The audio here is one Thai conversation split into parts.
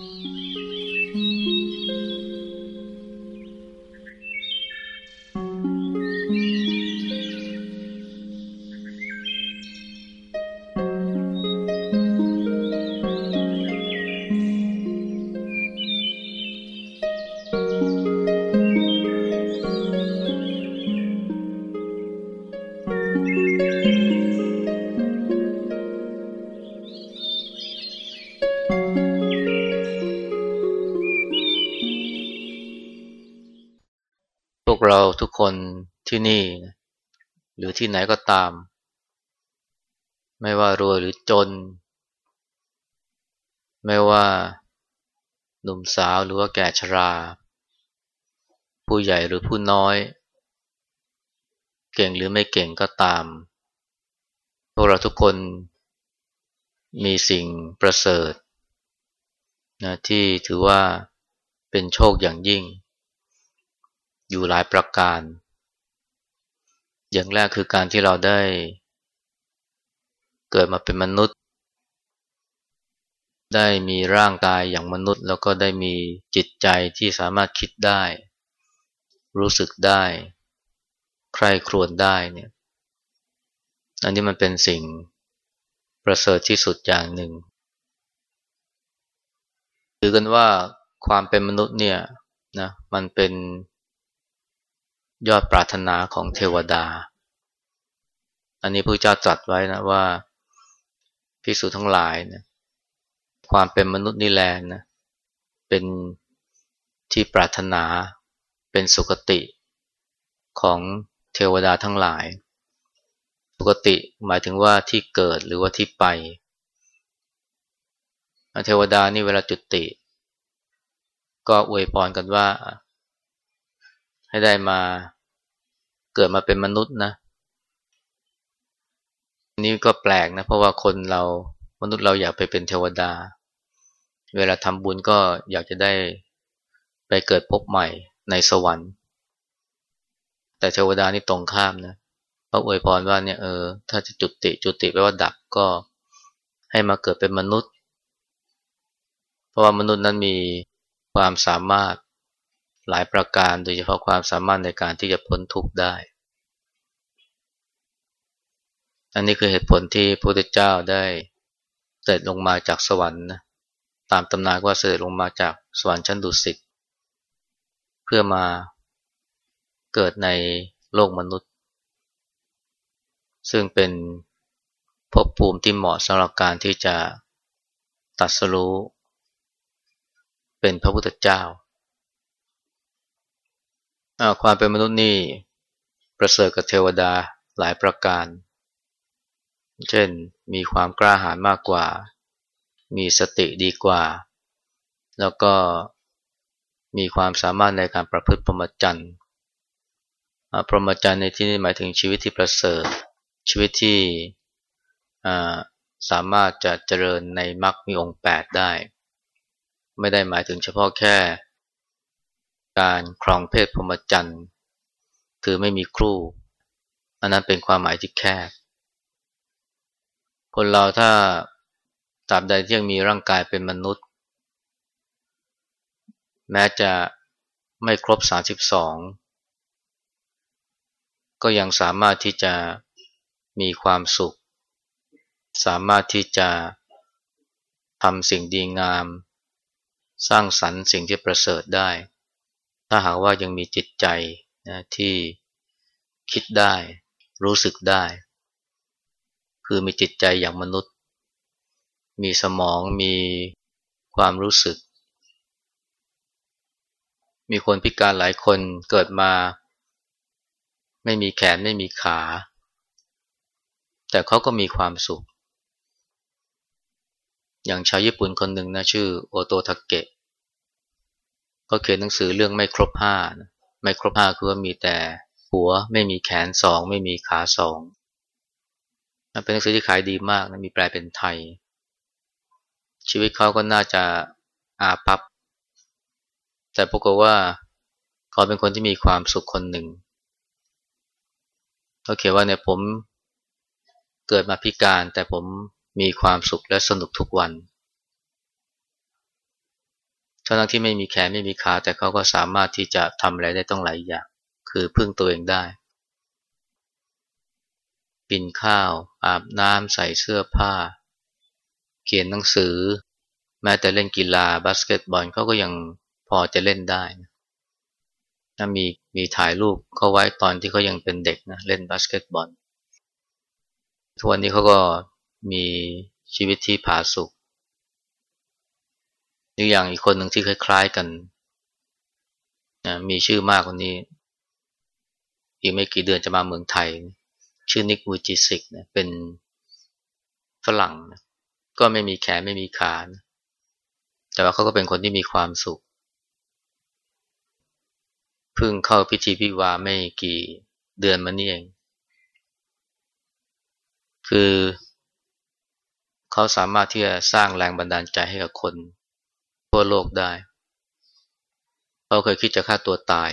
ว ที่นี่ หรือที่ไหนก็ตาม ไม่ว่ารวยหรือจน ไม่ว่าหนุ่มสาวหรือว่าแก่ชรา ผู้ใหญ่หรือผู้น้อย เก่งหรือไม่เก่งก็ตาม พวกเราทุกคนมีสิ่งประเสริฐนะที่ถือว่าเป็นโชคอย่างยิ่ง อยู่หลายประการ อย่างแรกคือการที่เราได้ เกิดมาเป็นมนุษย์ ได้มีร่างกายอย่างมนุษย์ แล้วก็ได้มีจิตใจที่สามารถคิดได้ รู้สึกได้ ใคร่ครวญได้เนี่ยอันนี้มันเป็นสิ่งประเสริฐที่สุดอย่างหนึ่งถือกันว่าความเป็นมนุษย์เนี่ยนะมันเป็น ยอดปรารถนาของเทวดา อันนี้พระเจ้าตรัสไว้นะว่าพิสูจทั้งหลายนะความเป็นมนุษย์นี่แลนะเป็นที่ปรารถนาเป็นสุคติของเทวดาทั้งหลาย สุคติหมายถึงว่าที่เกิดหรือว่าที่ไปเทวดานี่เวลาจุติ ก็อวยพรกันว่า ให้ได้มา เกิดมาเป็นมนุษย์นะนี่ก็แปลกนะเพราะว่าคนเรามนุษย์เราอยากไปเป็นเทวดา เวลาทำบุญก็อยากจะได้ไปเกิดพบใหม่ในสวรรค์ แต่เทวดานี่ตรงข้ามนะพระอวยพรว่าเนี่ยเออถ้าจะจุติจุติแปลว่าดับก็ให้มาเกิดเป็นมนุษย์ เพราะว่ามนุษย์นั้นมีความสามารถ หลายประการโดยเฉพาะความสามารถในการที่จะพ้นทุกข์ได้ อันนี้คือเหตุผลที่พระพุทธเจ้าได้เสด็จลงมาจากสวรรค์นะตามตำนานว่าเสด็จลงมาจากสวรรค์ชั้นดุสิตเพื่อมาเกิดในโลกมนุษย์ ซึ่งเป็นภพภูมิที่เหมาะสำหรับการที่จะตัดสรู้เป็นพระพุทธเจ้า ความเป็นมนุษย์นี่ประเสริฐกับเทวดาหลายประการ เช่นมีความกล้าหาญมากกว่า มีสติดีกว่า แล้วก็มีความสามารถในการประพฤติพรหมจรรย์พรหมจรรย์ในที่นี้หมายถึงชีวิตที่ประเสริฐ ชีวิตที่สามารถจะเจริญในมรรคมีองค์แปดได้ ไม่ได้หมายถึงเฉพาะแค่ การครองเพศพรหมจรรย์คือไม่มีครูอันนั้นเป็นความหมายที่แคบ คนเราถ้าตราบใดที่ยังมีร่างกายเป็นมนุษย์ แม้จะไม่ครบ 32 ก็ยังสามารถที่จะมีความสุข สามารถที่จะทำสิ่งดีงาม สร้างสรรค์สิ่งที่ประเสริฐได้ ถ้าหากว่ายังมีจิตใจนะที่คิดได้ รู้สึกได้ คือมีจิตใจอย่างมนุษย์ มีสมองมีความรู้สึก มีคนพิการหลายคนเกิดมา ไม่มีแขนไม่มีขา แต่เขาก็มีความสุข อย่างชาวญี่ปุ่นคนหนึ่งนะชื่อโอโตทาเกะ ก็เขียนหนังสือเรื่องไม่ครบห้าไม่ครบห้าคือว่ามีแต่หัวไม่มีแขนสองไม่มีขาสองเป็นหนังสือที่ขายดีมากนะมีแปลเป็นไทย ชีวิตเขาก็น่าจะอาภัพแต่ปรากฏว่าเขาเป็นคนที่มีความสุขคนหนึ่งเขาเขียนว่าเนี่ยผมเกิดมาพิการแต่ผมมีความสุขและสนุกทุกวัน ทั้งที่ไม่มีแขนไม่มีขาแต่เขาก็สามารถที่จะทำอะไรได้ต้องหลายอย่าง คือพึ่งตัวเองได้กินข้าว อาบน้ำใส่เสื้อผ้า เขียนหนังสือ แม้แต่เล่นกีฬาบาสเกตบอลเขาก็ยังพอจะเล่นได้นะมีมีถ่ายรูปเขาไว้ตอนที่เขายังเป็นเด็กนะเล่นบาสเกตบอลทุกวันนี้เขาก็มีชีวิตที่ผาสุก อีกอย่างอีกคนหนึ่งที่คล้าย ๆกันนะมีชื่อมากคนนี้ อีกไม่กี่เดือนจะมาเมืองไทย ชื่อนิกวูจิสิกนะเป็นฝรั่งนะก็ไม่มีแขนไม่มีขานะแต่ว่าเขาก็เป็นคนที่มีความสุขเพิ่งเข้าพิธีพิวาไม่กี่เดือนมานี่เอง คือเขาสามารถที่จะสร้างแรงบันดาลใจให้กับคน ทั่วโลกได้ เขาเคยคิดจะฆ่าตัวตาย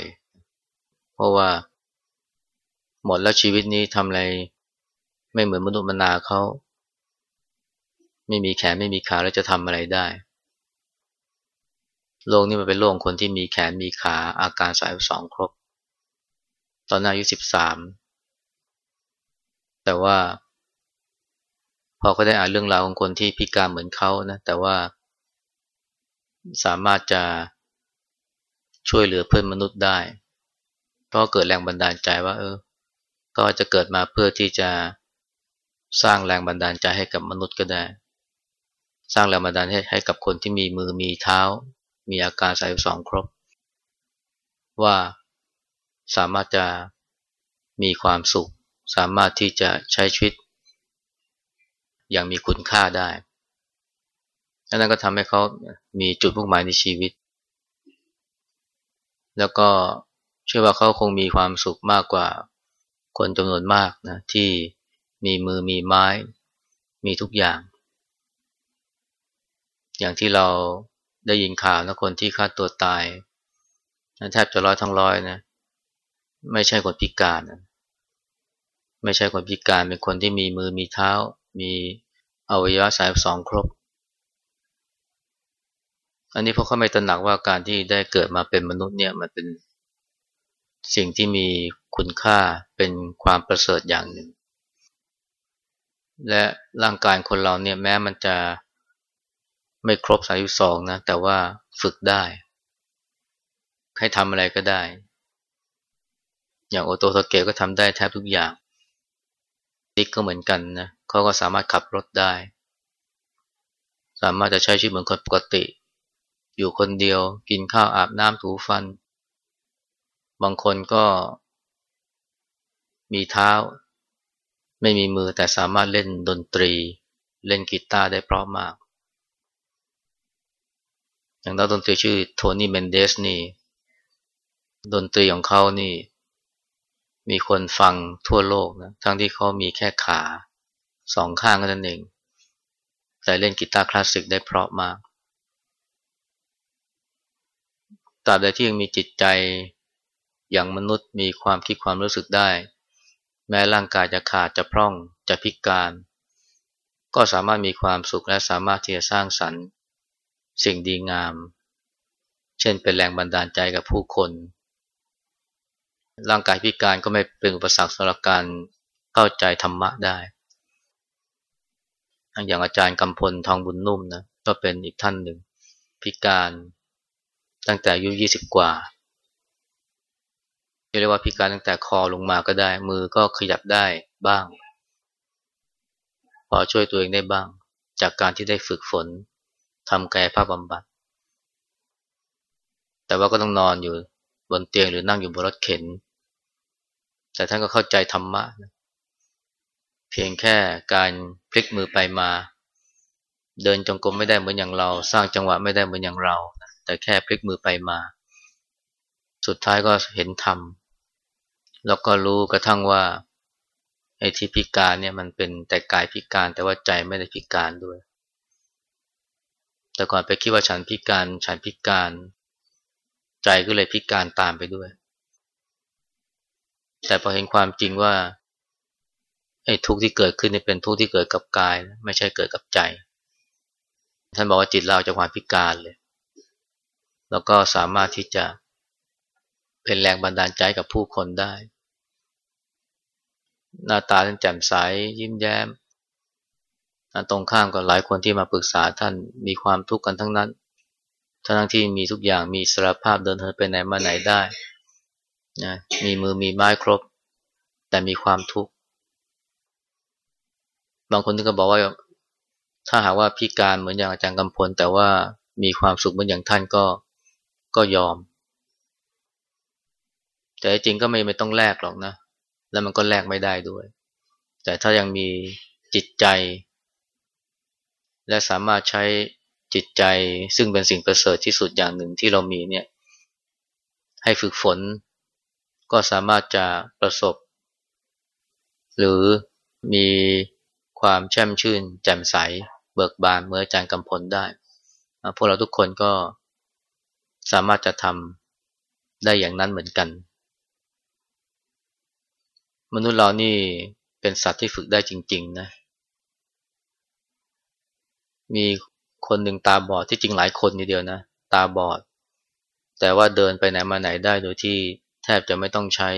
เพราะว่าหมดแล้วชีวิตนี้ทำอะไร ไม่เหมือนมนุษย์มนาเขา ไม่มีแขนไม่มีขาแล้วจะทำอะไรได้ โลกนี้มันเป็นโลกคนที่มีแขนมีขาอาการสายสองครบ ตอนอายุสิบสามแต่ว่าพอเขาได้อ่านเรื่องราวของคนที่พิการเหมือนเขานะ แต่ว่า สามารถจะช่วยเหลือเพื่อนมนุษย์ได้ เพราะเกิดแรงบันดาลใจว่า เออ ก็จะเกิดมาเพื่อที่จะสร้างแรงบันดาลใจให้กับมนุษย์ก็ได้ สร้างแรงบันดาลให้ให้กับคนที่มีมือมีเท้า มีอาการสายสองครบ ว่าสามารถจะมีความสุข สามารถที่จะใช้ชีวิต อย่างมีคุณค่าได้ นั่นก็ทำให้เขามีจุดมุ่งหมายในชีวิต แล้วก็เชื่อว่าเขาคงมีความสุขมากกว่าคนจำนวนมากนะที่มีมือมีไม้ มีทุกอย่าง อย่างที่เราได้ยินข่าวนะคนที่ฆ่าตัวตายแทบจะร้อยทั้งร้อยนะไม่ใช่คนพิการนะไม่ใช่คนพิการเป็นคนที่มีมือมีเท้า มีอวัยวะสายสองครบ อันนี้เพราะเขาไม่ตระหนักว่าการที่ได้เกิดมาเป็นมนุษย์เนี่ยมันเป็นสิ่งที่มีคุณค่าเป็นความประเสริฐอย่างหนึ่ง และร่างกายคนเราเนี่ยแม้มันจะไม่ครบสายุสองนะแต่ว่าฝึกได้ ให้ทำอะไรก็ได้ อย่างโอโตสเกะก็ทำได้แทบทุกอย่างดิกก็เหมือนกันนะเขาก็สามารถขับรถได้ สามารถจะใช้ชีวิตเหมือนคนปกติ อยู่คนเดียว กินข้าวอาบน้ำถูฟัน บางคนก็ มีเท้า ไม่มีมือแต่สามารถเล่นดนตรี เล่นกีตาร์ได้เพราะมาก อย่างนักดนตรีชื่อโทนี่เมนเดสนี่ ดนตรีของเขานี่ มีคนฟังทั่วโลกนะ ทั้งที่เขามีแค่ขาสองข้างก็นั่นเอง แต่เล่นกีตาร์คลาสสิกได้เพราะมาก ตราบใดที่ยังมีจิตใจอย่างมนุษย์มีความคิดความรู้สึกได้ แม้ร่างกายจะขาดจะพร่องจะพิการ ก็สามารถมีความสุขและสามารถที่จะสร้างสรรค์ สิ่งดีงาม เช่นเป็นแรงบันดาลใจกับผู้คน ร่างกายพิการก็ไม่เป็นอุปสรรคสำหรับการเข้าใจธรรมะได้ อย่างอาจารย์กำพลทองบุญนุ่มนะก็เป็นอีกท่านหนึ่งพิการ ตั้งแต่อายุยี่สิบกว่าเรียกว่าพิการตั้งแต่คอลงมาก็ได้ มือก็ขยับได้บ้าง พอช่วยตัวเองได้บ้าง จากการที่ได้ฝึกฝนทำกายภาพบำบัด แต่ว่าก็ต้องนอนอยู่บนเตียงหรือนั่งอยู่บนรถเข็น แต่ท่านก็เข้าใจธรรมะเพียงแค่การพลิกมือไปมา เดินจงกรมไม่ได้เหมือนอย่างเรา สร้างจังหวะไม่ได้เหมือนอย่างเรา แต่แค่พลิกมือไปมา สุดท้ายก็เห็นธรรม แล้วก็รู้กระทั่งว่าไอ้ที่พิการเนี่ยมันเป็นแต่กายพิการแต่ว่าใจไม่ได้พิการด้วย แต่ก่อนไปคิดว่าฉันพิการฉันพิการ ใจก็เลยพิการตามไปด้วย แต่พอเห็นความจริงว่าไอ้ทุกข์ที่เกิดขึ้นนี่เป็นทุกข์ที่เกิดกับกาย ไม่ใช่เกิดกับใจ ท่านบอกว่าจิตเราจะความพิการเลย แล้วก็สามารถที่จะเป็นแรงบันดาลใจกับผู้คนได้ หน้าตาท่านแจ่มใสยิ้มแย้มตรงข้ามกับหลายคนที่มาปรึกษาท่านมีความทุกข์กันทั้งนั้นทั้งที่มีทุกอย่างมีสารภาพเดินเหินไปไหนมาไหนได้นะมีมือมีไม้ครบ แต่มีความทุกข์ บางคนก็บอกว่า ถ้าหากว่าพิการเหมือนอย่างอาจารย์กำพล แต่ว่ามีความสุขเหมือนอย่างท่านก็ ก็ยอม แต่จริงก็ไม่ไม่ต้องแลกหรอกนะ แล้วมันก็แลกไม่ได้ด้วย แต่ถ้ายังมีจิตใจ และสามารถใช้จิตใจซึ่งเป็นสิ่งประเสริฐที่สุดอย่างหนึ่งที่เรามีเนี่ย ให้ฝึกฝน ก็สามารถจะประสบ หรือมีความแช่มชื่น แจ่มใส เบิกบานเมื่ออาจารย์กำพลได้ พวกเราทุกคนก็ สามารถจะทำได้อย่างนั้นเหมือนกัน มนุษย์เรานี่เป็นสัตว์ที่ฝึกได้จริง ๆ นะ มีคนหนึ่งตาบอดที่จริงหลายคนทีเดียวนะ ตาบอด แต่ว่าเดินไปไหนมาไหนได้โดยที่แทบจะไม่ต้องใช้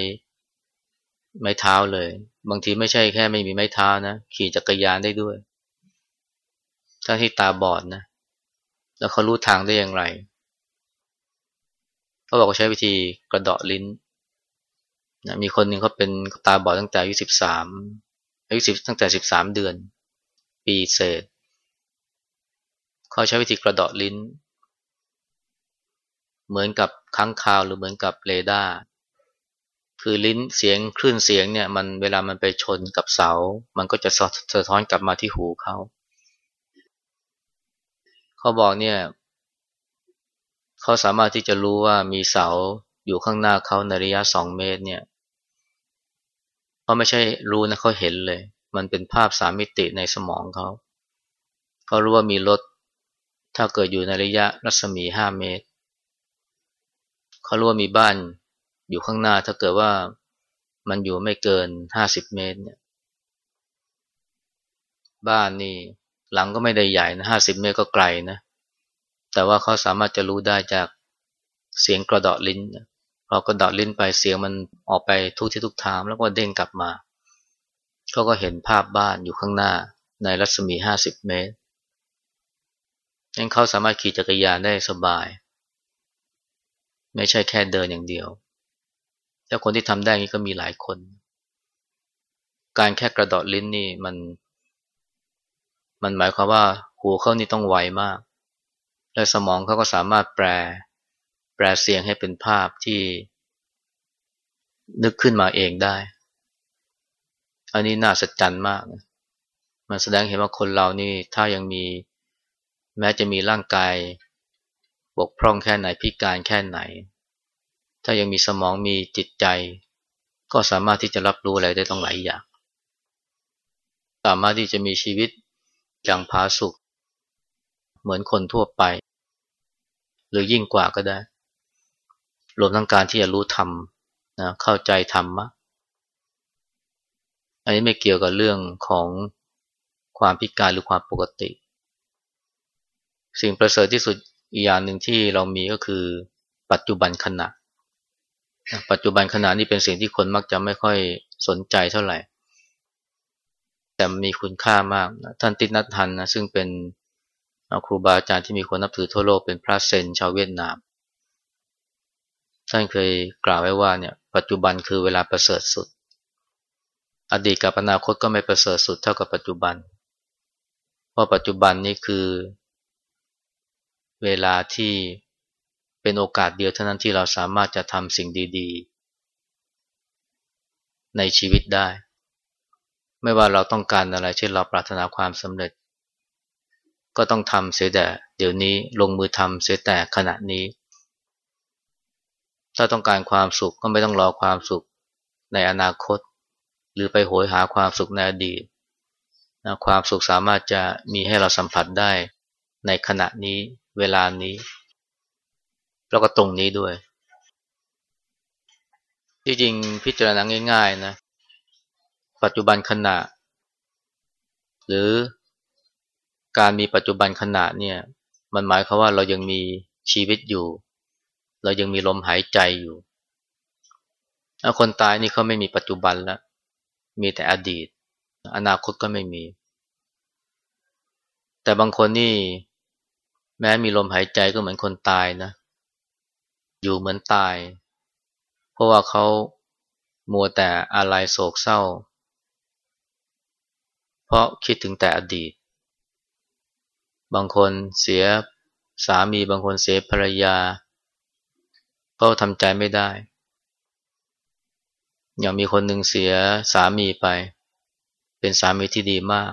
ไม้เท้าเลย บางทีไม่ใช่แค่ไม่มีไม้เท้านะ ขี่จักรยานได้ด้วย ถ้าที่ตาบอดนะ แล้วเขารู้ทางได้อย่างไรเขาบอกว่าใช้วิธีกระเดาะลิ้นนะมีคนหนึ่งเขาเป็นตาบอดตั้งแต่อายุสิบสามอายุสิบตั้งแต่สิบสามเดือน ปีเศษเขาใช้วิธีกระเดาะลิ้น เหมือนกับค้างคาวหรือเหมือนกับเรดาร์คือลิ้นเสียงคลื่นเสียงเนี่ยมันเวลามันไปชนกับเสา มันก็จะสะท้อนกลับมาที่หูเขา เขาบอกเนี่ย เขาสามารถที่จะรู้ว่ามีเสาอยู่ข้างหน้าเขาในระยะสองเมตรเนี่ยเขาไม่ใช่รู้นะเขาเห็นเลย มันเป็นภาพสามมิติในสมองเขาเขารู้ว่ามีรถ ถ้าเกิดอยู่ในระยะรัศมีห้าเมตรเขารู้ว่ามีบ้านอยู่ข้างหน้าถ้าเกิดว่ามันอยู่ไม่เกินห้าสิบเมตรเนี่ย บ้านนี่หลังก็ไม่ได้ใหญ่นะห้าสิบเมตรก็ไกลนะ แต่ว่าเขาสามารถจะรู้ได้จากเสียงกระดาะลิ้นพอกระดาะลิ้นไปเสียงมันออกไปทุกที่ทุกทางแล้วก็เด้งกลับมาเขาก็เห็นภาพบ้านอยู่ข้างหน้าในรัศมีห้าสิบเมตรงั้นเขาสามารถขี่จักรยานได้สบาย ไม่ใช่แค่เดินอย่างเดียวแต่คนที่ทำได้นี้ก็มีหลายคน การแค่กระดาะลิ้นนี่มัน มันหมายความว่าหูเขานี่ต้องไวมาก และสมองเขาก็สามารถแปล แปลเสียงให้เป็นภาพที่นึกขึ้นมาเองได้ อันนี้น่าสัจจันมากนะมันแสดงเห็นว่าคนเรานี่ถ้ายังมีแม้จะมีร่างกายบกพร่องแค่ไหนพิการแค่ไหน ถ้ายังมีสมองมีจิตใจ ก็สามารถที่จะรับรู้อะไรได้ต้องหลายอย่าง สามารถที่จะมีชีวิตอย่างผาสุก เหมือนคนทั่วไป หรือยิ่งกว่าก็ได้ รวมทั้งการที่จะรู้ธรรมนะเข้าใจธรรมะอันนี้ไม่เกี่ยวกับเรื่องของความพิการหรือความปกติ สิ่งประเสริฐที่สุดอีกอย่างหนึ่งที่เรามีก็คือ ปัจจุบันขณะ ปัจจุบันขณะนี่เป็นสิ่งที่คนมักจะไม่ค่อยสนใจเท่าไหร่ แต่มีคุณค่ามาก ท่านตินัทันนะซึ่งเป็น ครูบาอาจารย์ที่มีคนนับถือทั่วโลกเป็นพระเซนชาวเวียดนาม ท่านเคยกล่าวไว้ว่าเนี่ยปัจจุบันคือเวลาประเสริฐสุด อดีตกับอนาคตก็ไม่ประเสริฐสุดเท่ากับปัจจุบัน เพราะปัจจุบันนี้คือ เวลาที่เป็นโอกาสเดียวเท่านั้นที่เราสามารถจะทำสิ่งดี ๆ ในชีวิตได้ ไม่ว่าเราต้องการอะไรเช่นเราปรารถนาความสำเร็จ ก็ต้องทำเสียแต่เดี๋ยวนี้ลงมือทำเสียแต่ขณะนี้ ถ้าต้องการความสุขก็ไม่ต้องรอความสุขในอนาคต หรือไปโหยหาความสุขในอดีตนะความสุขสามารถจะมีให้เราสัมผัสได้ในขณะนี้เวลานี้ แล้วก็ตรงนี้ด้วย ที่จริงพิจารณาง่าย ๆนะ ปัจจุบันขณะ หรือ การมีปัจจุบันขณะเนี่ย มันหมายความว่าเรายังมีชีวิตอยู่ เรายังมีลมหายใจอยู่ถ้าคนตายนี่เขาไม่มีปัจจุบันแล้วมีแต่อดีต อนาคตก็ไม่มี แต่บางคนนี่ แม้มีลมหายใจก็เหมือนคนตายนะ อยู่เหมือนตาย เพราะว่าเขามัวแต่อะไรโศกเศร้า เพราะคิดถึงแต่อดีต บางคนเสียสามีบางคนเสียภรรยาเพราะทำใจไม่ได้ อย่างมีคนหนึ่งเสียสามีไป เป็นสามีที่ดีมาก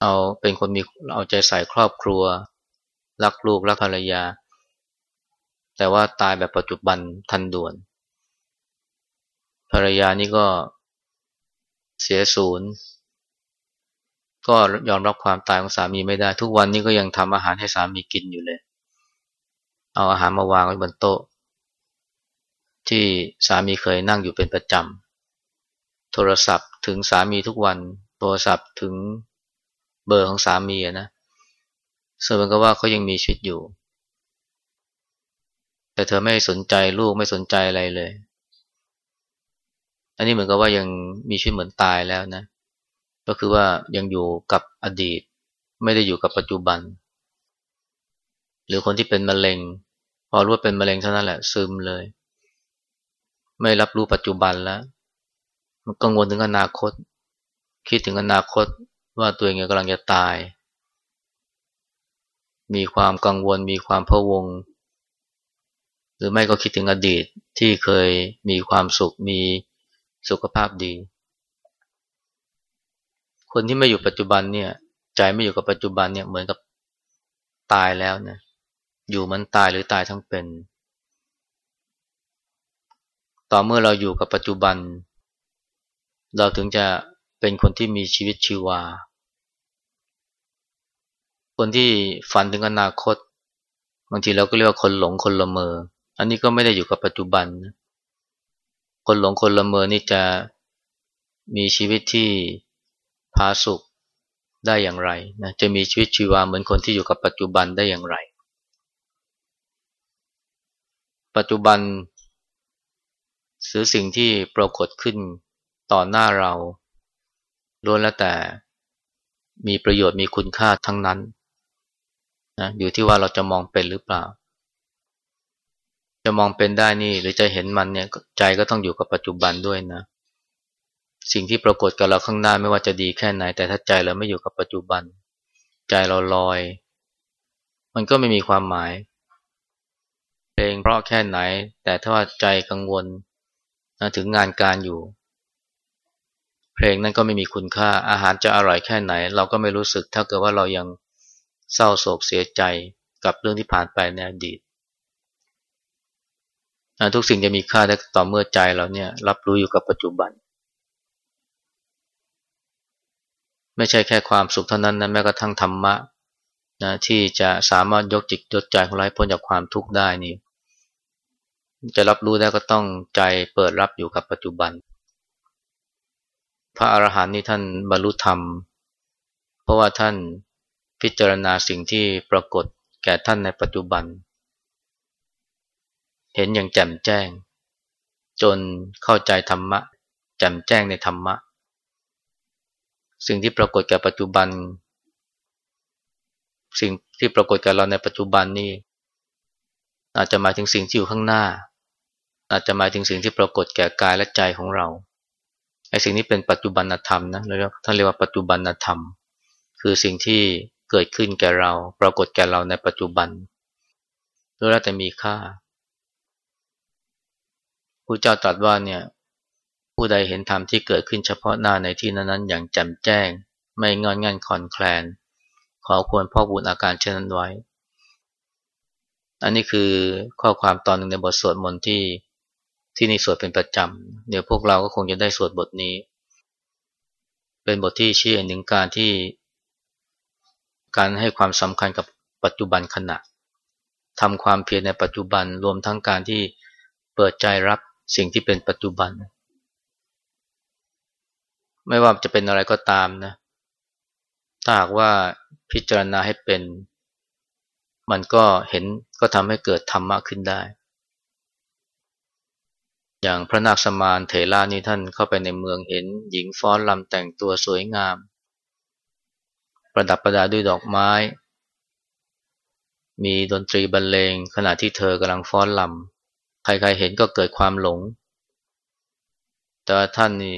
เอาเป็นคนมีเอาใจใส่ครอบครัว รักลูกรักภรรยา แต่ว่าตายแบบปัจจุบันทันด่วน ภรรยานี่ก็เสียศูนย์ ก็ยอมรับความตายของสามีไม่ได้ ทุกวันนี้ก็ยังทำอาหารให้สามีกินอยู่เลย เอาอาหารมาวางไว้บนโต๊ะ ที่สามีเคยนั่งอยู่เป็นประจำโทรศัพท์ถึงสามีทุกวัน โทรศัพท์ถึงเบอร์ของสามีนะเสมือนกับว่าเขายังมีชีวิตอยู่ แต่เธอไม่สนใจลูกไม่สนใจอะไรเลย อันนี้เหมือนกับว่ายังมีชีวิตเหมือนตายแล้วนะ ก็คือว่ายังอยู่กับอดีต ไม่ได้อยู่กับปัจจุบัน หรือคนที่เป็นมะเร็ง พอรู้ว่าเป็นมะเร็งเท่านั้นแหละซึมเลย ไม่รับรู้ปัจจุบันแล้ว มันกังวลถึงอนาคต คิดถึงอนาคตว่าตัวเองกำลังจะตาย มีความกังวลมีความพะวง หรือไม่ก็คิดถึงอดีตที่เคยมีความสุขมีสุขภาพดี คนที่ไม่อยู่ปัจจุบันเนี่ย ใจไม่อยู่กับปัจจุบันเนี่ยเหมือนกับตายแล้วนะอยู่มันตายหรือตายทั้งเป็น ต่อเมื่อเราอยู่กับปัจจุบัน เราถึงจะเป็นคนที่มีชีวิตชีวา คนที่ฝันถึงอนาคตบางทีเราก็เรียกว่าคนหลงคนละเมอ อันนี้ก็ไม่ได้อยู่กับปัจจุบัน คนหลงคนละเมอนี่จะมีชีวิตที่ พาสุขได้อย่างไรนะจะมีชีวิตชีวาเหมือนคนที่อยู่กับปัจจุบันได้อย่างไร ปัจจุบันสือสิ่งที่ปรากฏขึ้นต่อหน้าเราล้วนแล้วแต่มีประโยชน์มีคุณค่าทั้งนั้นนะอยู่ที่ว่าเราจะมองเป็นหรือเปล่า จะมองเป็นได้นี่หรือจะเห็นมันเนี่ยใจก็ต้องอยู่กับปัจจุบันด้วยนะ สิ่งที่ปรากฏกับเราข้างหน้าไม่ว่าจะดีแค่ไหน แต่ถ้าใจเราไม่อยู่กับปัจจุบัน ใจเราลอย มันก็ไม่มีความหมาย เพลงเพราะแค่ไหน แต่ถ้าว่าใจกังวลถึงงานการอยู่ เพลงนั้นก็ไม่มีคุณค่าอาหารจะอร่อยแค่ไหน เราก็ไม่รู้สึกถ้าเกิดว่าเรายังเศร้าโศกเสียใจกับเรื่องที่ผ่านไปในอดีตทุกสิ่งจะมีค่าได้ต่อเมื่อใจเราเนี่ยรับรู้อยู่กับปัจจุบัน ไม่ใช่แค่ความสุขเท่านั้นนะแม้กระทั่งธรรมะนะที่จะสามารถยกจิตยกใจของเราให้พ้นจากความทุกข์ได้นี่จะรับรู้ได้ก็ต้องใจเปิดรับอยู่กับปัจจุบัน พระอรหันต์นี่ท่านบรรลุธรรม เพราะว่าท่านพิจารณาสิ่งที่ปรากฏแก่ท่านในปัจจุบัน เห็นอย่างแจ่มแจ้ง จนเข้าใจธรรมะแจ่มแจ้งในธรรมะ สิ่งที่ปรากฏแก่ปัจจุบัน สิ่งที่ปรากฏแก่เราในปัจจุบันนี่อาจจะหมายถึงสิ่งที่อยู่ข้างหน้า อาจจะหมายถึงสิ่งที่ปรากฏแก่กายและใจของเราไอ้สิ่งนี้เป็นปัจจุบันธรรมนะเราท่านเรียกว่าปัจจุบันธรรม คือสิ่งที่เกิดขึ้นแก่เรา ปรากฏแก่เราในปัจจุบันแล้วแต่มีค่าพระเจ้าตรัสว่าเนี่ย ผู้ใดเห็นธรรมที่เกิดขึ้นเฉพาะหน้าในที่นั้นๆ อย่างแจ่มแจ้ง ไม่งอนงันคอนแคลน ขอควรพ่อบุญอาการเช่นนั้นไว้ อันนี้คือข้อความตอนหนึ่งในบทสวดมนต์ที่ที่นี่สวดเป็นประจำ เดี๋ยวพวกเราก็คงจะได้สวดบทนี้ เป็นบทที่ชี้ถึงการที่ การให้ความสำคัญกับปัจจุบันขณะทำความเพียรในปัจจุบันรวมทั้งการที่เปิดใจรับสิ่งที่เป็นปัจจุบัน ไม่ว่าจะเป็นอะไรก็ตามนะ ถ้าหากว่าพิจารณาให้เป็น มันก็เห็นก็ทำให้เกิดธรรมะขึ้นได้ อย่างพระนาคสมานเถระนี่ท่านเข้าไปในเมืองเห็น หญิงฟ้อนลำแต่งตัวสวยงาม ประดับประดาด้วยดอกไม้ มีดนตรีบรรเลงขณะที่เธอกำลังฟ้อนลำใครๆเห็นก็เกิดความหลง แต่ท่านนี่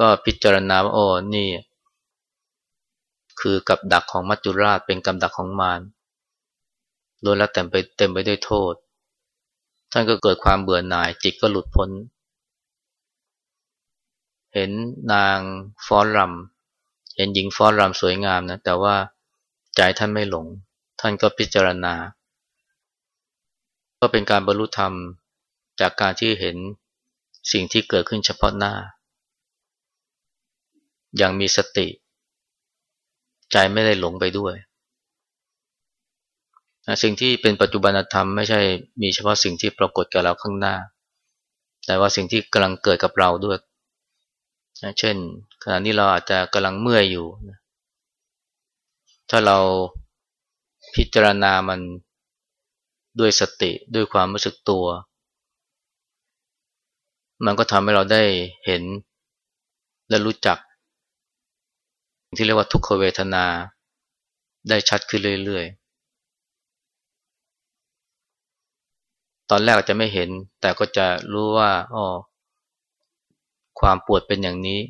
ก็พิจารณาว่าโอ้นี่ คือกับดักของมัจจุราชเป็นกับดักของมารล้วนแล้วเต็มไปเต็มไปด้วยโทษ ท่านก็เกิดความเบื่อหน่าย จิตก็หลุดพ้น เห็นนางฟ้อนรำเห็นหญิงฟ้อนรำสวยงามนะ แต่ว่าใจท่านไม่หลง ท่านก็พิจารณา ก็เป็นการบรรลุธรรมจากการที่เห็นสิ่งที่เกิดขึ้นเฉพาะหน้า อย่างมีสติ ใจไม่ได้หลงไปด้วย สิ่งที่เป็นปัจจุบันธรรมไม่ใช่มีเฉพาะสิ่งที่ปรากฏกับเราข้างหน้า แต่ว่าสิ่งที่กำลังเกิดกับเราด้วย เช่น ขณะนี้เราอาจจะกำลังเมื่อยอยู่ ถ้าเราพิจารณามันด้วยสติด้วยความรู้สึกตัว มันก็ทำให้เราได้เห็นและรู้จัก ที่เรียกว่าทุกขเวทนาได้ชัดขึ้นเรื่อยๆ ตอนแรกอาจจะไม่เห็น แต่ก็จะรู้ว่าอ๋อความปวดเป็นอย่างนี้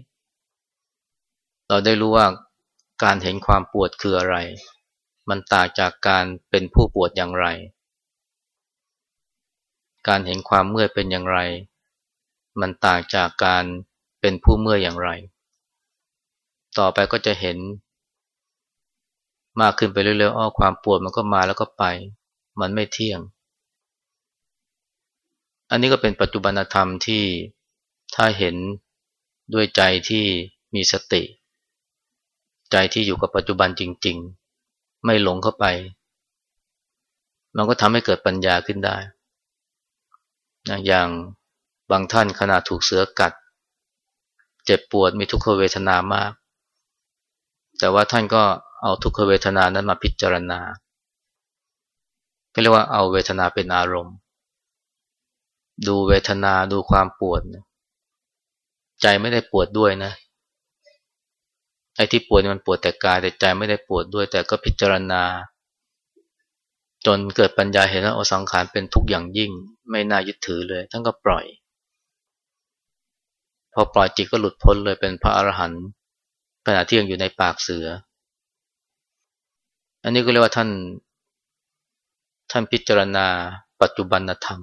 เราได้รู้ว่าการเห็นความปวดคืออะไร มันต่างจากการเป็นผู้ปวดอย่างไร การเห็นความเมื่อยเป็นอย่างไร มันต่างจากการเป็นผู้เมื่อยอย่างไร ต่อไปก็จะเห็น มากขึ้นไปเรื่อยๆอ้อความปวดมันก็มาแล้วก็ไป มันไม่เที่ยง อันนี้ก็เป็นปัจจุบันธรรมที่ถ้าเห็นด้วยใจที่มีสติ ใจที่อยู่กับปัจจุบันจริง ๆ ไม่หลงเข้าไป มันก็ทำให้เกิดปัญญาขึ้นได้นะอย่างบางท่านขณะถูกเสือกัด เจ็บปวดมีทุกขเวทนามาก แต่ว่าท่านก็เอาทุกขเวทนานั้นมาพิจารณาก็เรียกว่าเอาเวทนาเป็นอารมณ์ ดูเวทนาดูความปวดใจไม่ได้ปวดด้วยนะไอ้ที่ปวดมันปวดแต่กายแต่ใจไม่ได้ปวดด้วย แต่ก็พิจารณา จนเกิดปัญญาเห็นว่าอสังขารเป็นทุกข์อย่างยิ่ง ไม่น่ายึดถือเลยท่านก็ปล่อย พอปล่อยจิตก็หลุดพ้นเลยเป็นพระอรหันต์ ณะที่ยังอยู่ในปากเสือ อันนี้ก็เรียกว่าท่าน ท่านพิจารณา ปัจจุบันธรรม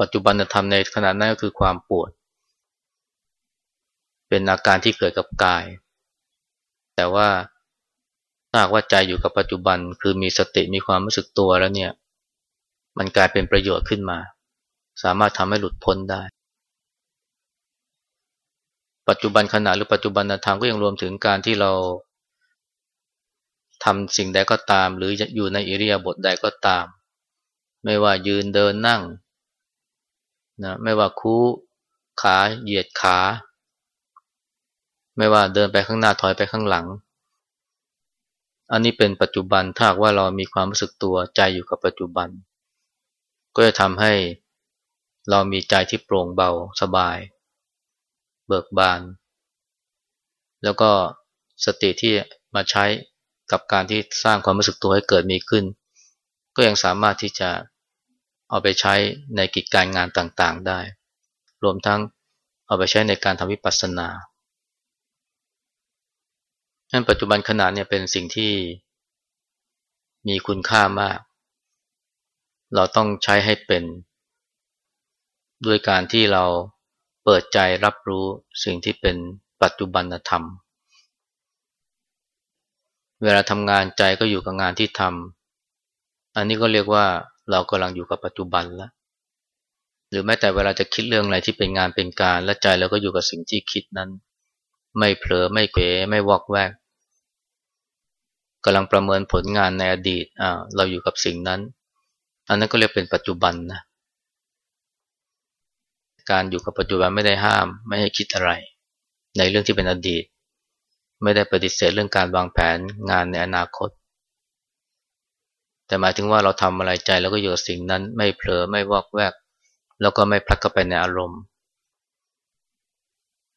ปัจจุบันธรรมในขณะนั้นก็คือความปวด เป็นอาการที่เกิดกับกาย แต่ว่าถ้าว่าใจอยู่กับปัจจุบันคือมีสติมีความรู้สึกตัวแล้วเนี่ย มันกลายเป็นประโยชน์ขึ้นมา สามารถทำให้หลุดพ้นได้ ปัจจุบันขณะหรือปัจจุบันธรรมก็ยังรวมถึงการที่เราทำสิ่งใดก็ตาม หรืออยู่ในอิริยาบถใดก็ตาม ไม่ว่ายืนเดินนั่งนะไม่ว่าคู่ขาเหยียดขา ไม่ว่าเดินไปข้างหน้าถอยไปข้างหลัง อันนี้เป็นปัจจุบันถ้าว่าเรามีความรู้สึกตัวใจอยู่กับปัจจุบัน ก็จะทำให้เรามีใจที่โปร่งเบาสบาย เบิกบาน แล้วก็สติที่มาใช้กับการที่สร้างความรู้สึกตัวให้เกิดมีขึ้น ก็ยังสามารถที่จะเอาไปใช้ในกิจการงานต่างๆได้ รวมทั้งเอาไปใช้ในการทำวิปัสสนาดังปัจจุบันขนาดเนี่ยเป็นสิ่งที่มีคุณค่ามาก เราต้องใช้ให้เป็น ด้วยการที่เรา เปิดใจรับรู้สิ่งที่เป็นปัจจุบันธรรม เวลาทำงานใจก็อยู่กับงานที่ทำอันนี้ก็เรียกว่าเรากำลังอยู่กับปัจจุบันแล้วหรือแม้แต่เวลาจะคิดเรื่องอะไรที่เป็นงานเป็นการและใจเราก็อยู่กับสิ่งที่คิดนั้น ไม่เผลอไม่เก๋ไม่วอกแวกกำลังประเมินผลงานในอดีตอ่าเราอยู่กับสิ่งนั้น อันนั้นก็เรียกเป็นปัจจุบันนะ การอยู่กับปัจจุบันไม่ได้ห้าม ไม่ให้คิดอะไร ในเรื่องที่เป็นอดีต ไม่ได้ปฏิเสธเรื่องการวางแผนงานในอนาคต แต่หมายถึงว่าเราทำอะไรใจแล้วก็อยู่กับสิ่งนั้นไม่เผลอไม่วอกแวก แล้วก็ไม่พลัดเข้าไปในอารมณ์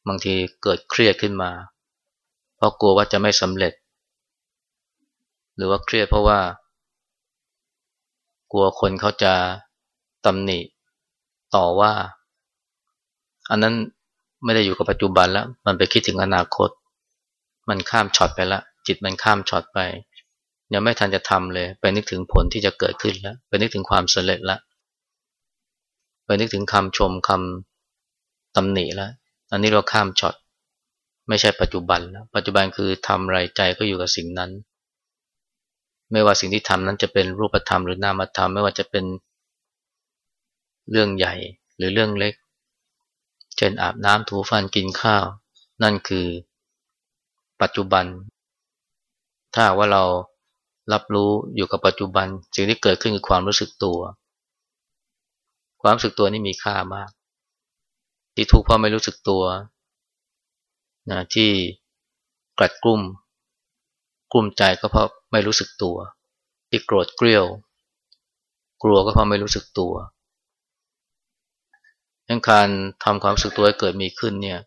บางทีเกิดเครียดขึ้นมา เพราะกลัวว่าจะไม่สำเร็จ หรือว่าเครียดเพราะว่า กลัวคนเขาจะตำหนิต่อว่า อันนั้นไม่ได้อยู่กับปัจจุบันแล้ว มันไปคิดถึงอนาคต มันข้ามช็อตไปละจิตมันข้ามช็อตไปยังไม่ทันจะทำเลย ไปนึกถึงผลที่จะเกิดขึ้นแล้ว ไปนึกถึงความสำเร็จแล้วไปนึกถึงคำชมคำตำหนิแล้วอันนี้เราข้ามช็อตไม่ใช่ปัจจุบันแล้วปัจจุบันคือทำไรใจก็อยู่กับสิ่งนั้น ไม่ว่าสิ่งที่ทำนั้นจะเป็นรูปธรรมหรือนามธรรม ไม่ว่าจะเป็นเรื่องใหญ่หรือเรื่องเล็ก เช่นอาบน้ำถูฟันกินข้าว นั่นคือปัจจุบัน ถ้าว่าเรารับรู้อยู่กับปัจจุบัน สิ่งที่เกิดขึ้นคือความรู้สึกตัว ความรู้สึกตัวนี่มีค่ามาก ที่ทุกข์เพราะไม่รู้สึกตัวนะที่กลัดกลุ้มกลุ้มใจก็เพราะไม่รู้สึกตัว ที่โกรธเกลียว กลัวก็เพราะไม่รู้สึกตัว ดังการทำความรู้สึกตัวให้เกิดมีขึ้นเนี่ย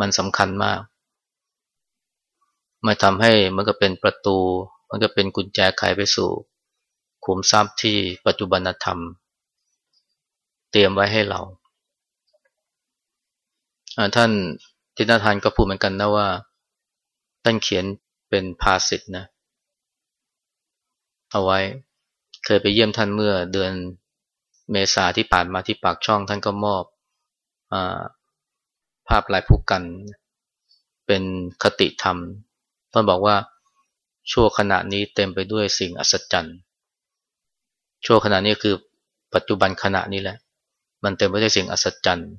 มันสำคัญมากมาทำให้มันก็เป็นประตู มันก็เป็นกุญแจไขไปสู่ขุมทรัพย์ที่ปัจจุบันธรรม เตรียมไว้ให้เราท่านทินาทานก็พูดเหมือนกันนะว่า ท่านเขียนเป็นภาษิตนะ เอาไว้เคยไปเยี่ยมท่านเมื่อเดือน เมษาที่ผ่านมาที่ปากช่องท่านก็มอบอภาพลายผู้กัน เป็นคติธรรมท่านบอกว่าชั่วขณะนี้เต็มไปด้วยสิ่งอัศจรรย์ชั่วขณะนี้คือปัจจุบันขณะนี้แหละ มันเต็มไปด้วยสิ่งอัศจรรย์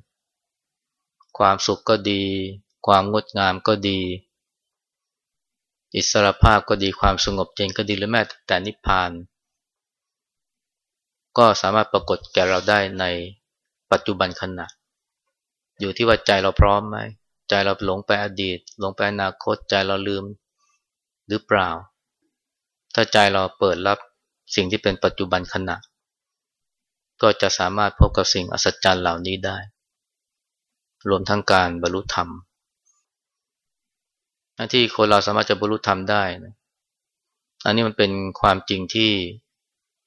ความสุขก็ดี ความงดงามก็ดี อิสรภาพก็ดีความสงบเย็นก็ดีหรือแม้แต่นิพพาน ก็สามารถปรากฏแก่เราได้ในปัจจุบันขณะ อยู่ที่ว่าใจเราพร้อมไหม ใจเราหลงไปอดีต หลงไปอนาคต ใจเราลืมหรือเปล่า ถ้าใจเราเปิดรับสิ่งที่เป็นปัจจุบันขณะ ก็จะสามารถพบกับสิ่งอัศจรรย์เหล่านี้ได้ รวมทั้งการบรรลุธรรมที่คนเราสามารถจะบรรลุธรรมได้นะอันนี้มันเป็นความจริงที่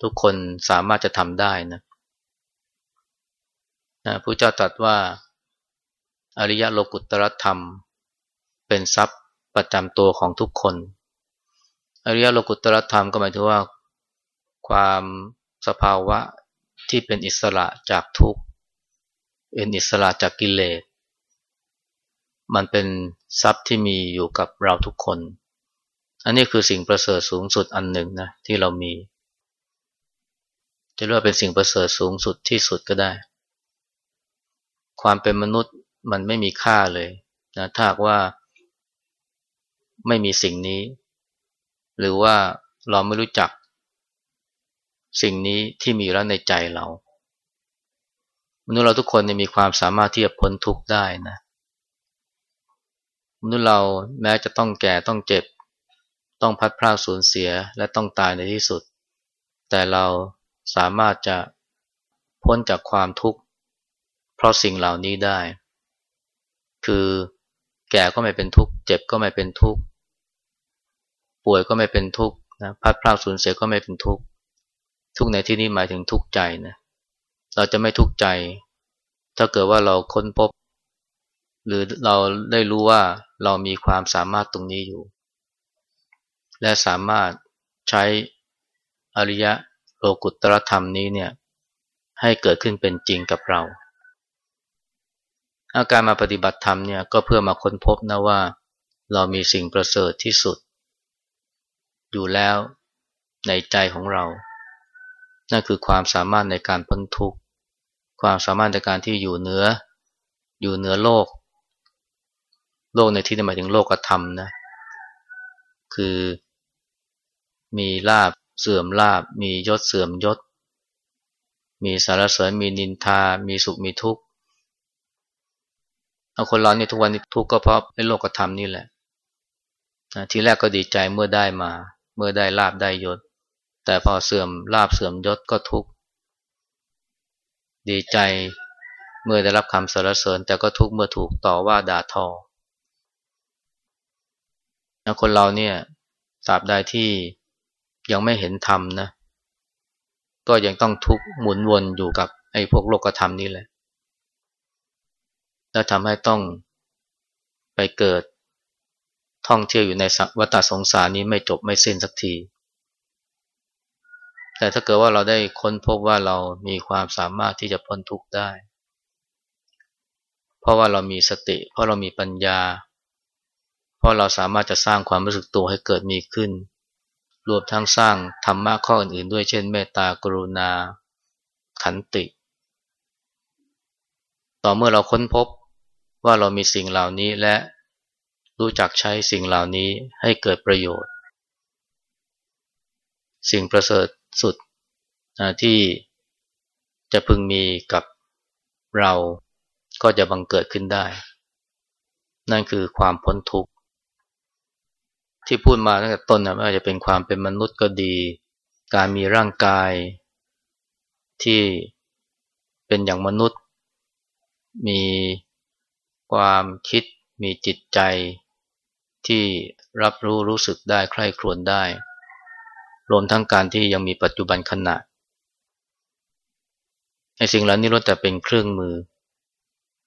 ทุกคนสามารถจะทำได้นะนะพระเจ้าตรัสว่า อริยโลกุตตรธรรม เป็นทรัพย์ประจำตัวของทุกคน อริยโลกุตตรธรรมก็หมายถึงว่า ความสภาวะที่เป็นอิสระจากทุกข์เป็นอิสระจากกิเลสมันเป็นทรัพย์ที่มีอยู่กับเราทุกคน อันนี้คือสิ่งประเสริฐสูงสุดอันหนึ่งนะที่เรามี จะเรียกว่าเป็นสิ่งประเสริฐสูงสุดที่สุดก็ได้ ความเป็นมนุษย์มันไม่มีค่าเลยนะถ้าว่าไม่มีสิ่งนี้ หรือว่าเราไม่รู้จัก สิ่งนี้ที่มีแล้วในใจเรา มนุษย์เราทุกคนมีความสามารถที่จะพ้นทุกข์ได้นะมนุษย์เราแม้จะต้องแก่ต้องเจ็บ ต้องพัดพลาดสูญเสียและต้องตายในที่สุด แต่เรา สามารถจะพ้นจากความทุกข์ เพราะสิ่งเหล่านี้ได้ คือแก่ก็ไม่เป็นทุกข์ เจ็บก็ไม่เป็นทุกข์ ป่วยก็ไม่เป็นทุกข์นะพัดพลาดสูญเสียก็ไม่เป็นทุกข์ ทุกในที่นี้หมายถึงทุกข์ใจนะเราจะไม่ทุกข์ใจ ถ้าเกิดว่าเราค้นพบ หรือเราได้รู้ว่าเรามีความสามารถตรงนี้อยู่ และสามารถใช้อริยะ ลกุตตรธรรมนี้เนี่ยให้เกิดขึ้นเป็นจริงกับเรา อาการมาปฏิบัติธรรมเนี่ยก็เพื่อมาค้นพบนะว่า เรามีสิ่งประเสริฐที่สุด อยู่แล้วในใจของเรา นั่นคือความสามารถในการพ้นทุกข์ ความสามารถในการที่อยู่เหนือ อยู่เหนือโลก โลกในที่นี้หมายถึงโลกธรรมนะ คือมีลาบ เสื่อมลาบ มียศเสื่อมยศ มีสารเสริญมีนินทา มีสุขมีทุกข์เอาคนเราเนี่ยทุกวันนี้ทุกข์ก็เพราะในโลกธรรมนี่แหละทีแรกก็ดีใจเมื่อได้มา เมื่อได้ลาบได้ยศ แต่พอเสื่อมลาบเสื่อมยศก็ทุกข์ดีใจเมื่อได้รับคำสรรเสริญ แต่ก็ทุกข์เมื่อถูกต่อว่าด่าทอคนเราเนี่ยตราบใดที่ ยังไม่เห็นธรรมนะ ก็ยังต้องทุกข์หมุนวนอยู่กับไอ้พวกโลกธรรมนี่แหละ แล้วทำให้ต้องไปเกิดท่องเที่ยวอยู่ในวัฏสงสารนี้ไม่จบไม่สิ้นสักที แต่ถ้าเกิดว่าเราได้ค้นพบว่าเรามีความสามารถที่จะพ้นทุกข์ได้ เพราะว่าเรามีสติ เพราะเรามีปัญญา เพราะเราสามารถจะสร้างความรู้สึกตัวให้เกิดมีขึ้น รวมทั้งสร้างธรรมะข้ออื่นๆด้วยเช่นเมตตากรุณา ขันติ ต่อเมื่อเราค้นพบว่าเรามีสิ่งเหล่านี้และรู้จักใช้สิ่งเหล่านี้ให้เกิดประโยชน์ สิ่งประเสริฐสุดที่จะพึงมีกับเราก็จะบังเกิดขึ้นได้ นั่นคือความพ้นทุกข์ ที่พูดมาตั้งแต่ต้นนะไม่ว่าจะเป็นความเป็นมนุษย์ก็ดี การมีร่างกายที่เป็นอย่างมนุษย์ มีความคิด มีจิตใจที่รับรู้รู้สึกได้ใคร่ครวญได้ รวมทั้งการที่ยังมีปัจจุบันขณะในสิ่งเหล่านี้ล้วนแต่เป็นเครื่องมือ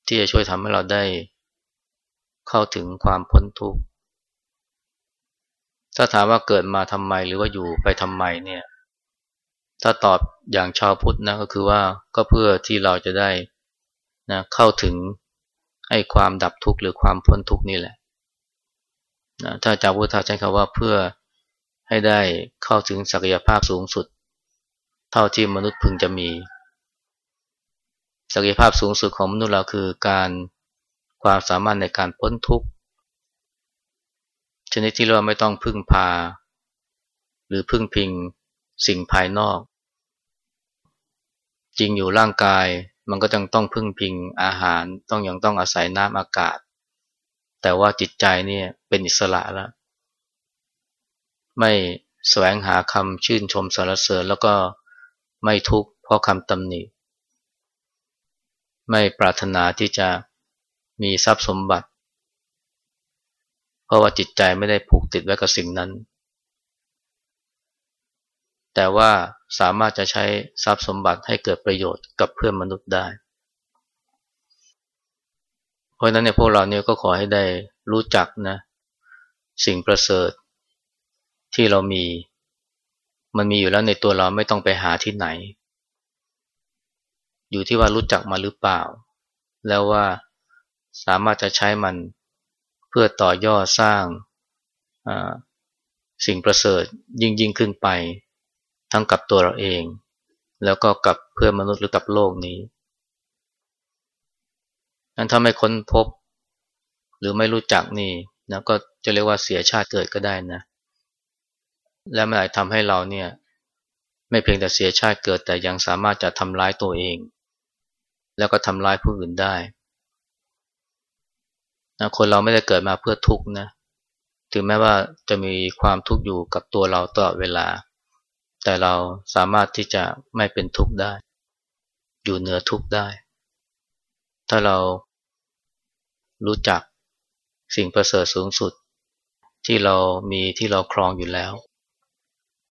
ที่จะช่วยทำให้เราได้เข้าถึงความพ้นทุกข์ ถ้าถามว่าเกิดมาทำไมหรือว่าอยู่ไปทำไมเนี่ย ถ้าตอบอย่างชาวพุทธนะก็คือว่าก็เพื่อที่เราจะได้นะเข้าถึงให้ความดับทุกข์หรือความพ้นทุกข์นี่แหละนะถ้าจาพุทธาใช้คำว่าเพื่อให้ได้เข้าถึงศักยภาพสูงสุด เท่าที่มนุษย์พึงจะมี ศักยภาพสูงสุดของมนุษย์เราคือการความสามารถในการพ้นทุกข์ ชนิดที่เราไม่ต้องพึ่งพา หรือพึ่งพิงสิ่งภายนอก จริงอยู่ร่างกายมันก็จังต้องพึ่งพิงอาหารต้องยังต้องอาศัยน้ำอากาศ แต่ว่าจิตใจเนี่ยเป็นอิสระแล้ว ไม่แสวงหาคำชื่นชมสรรเสริญแล้วก็ไม่ทุกข์เพราะคำตำหนิ ไม่ปรารถนาที่จะมีทรัพย์สมบัติ เพราะว่าจิตใจไม่ได้ผูกติดไว้กับสิ่งนั้น แต่ว่าสามารถจะใช้ทรัพย์สมบัติให้เกิดประโยชน์กับเพื่อนมนุษย์ได้ เพราะนั้นเนี่ยพวกเราเนี่ยก็ขอให้ได้รู้จักนะสิ่งประเสริฐที่เรามี มันมีอยู่แล้วในตัวเราไม่ต้องไปหาที่ไหน อยู่ที่ว่ารู้จักมาหรือเปล่า แล้วว่าสามารถจะใช้มัน เพื่อต่อยอดสร้างสิ่งประเสริฐยิ่งยิ่งขึ้นไป ทั้งกับตัวเราเอง แล้วก็กับเพื่อนมนุษย์หรือกับโลกนี้นั้นถ้าไม่ค้นพบ หรือไม่รู้จักนี่นะก็จะเรียกว่าเสียชาติเกิดก็ได้นะ และมันอาจทำให้เราเนี่ยไม่เพียงแต่เสียชาติเกิดแต่ยังสามารถจะทำร้ายตัวเอง แล้วก็ทำร้ายผู้อื่นได้ นะคนเราไม่ได้เกิดมาเพื่อทุกข์นะถึงแม้ว่าจะมีความทุกข์อยู่กับตัวเราตลอดเวลา แต่เราสามารถที่จะไม่เป็นทุกข์ได้ อยู่เหนือทุกข์ได้ ถ้าเรารู้จักสิ่งประเสริฐสูงสุด ที่เรามีที่เราครองอยู่แล้ว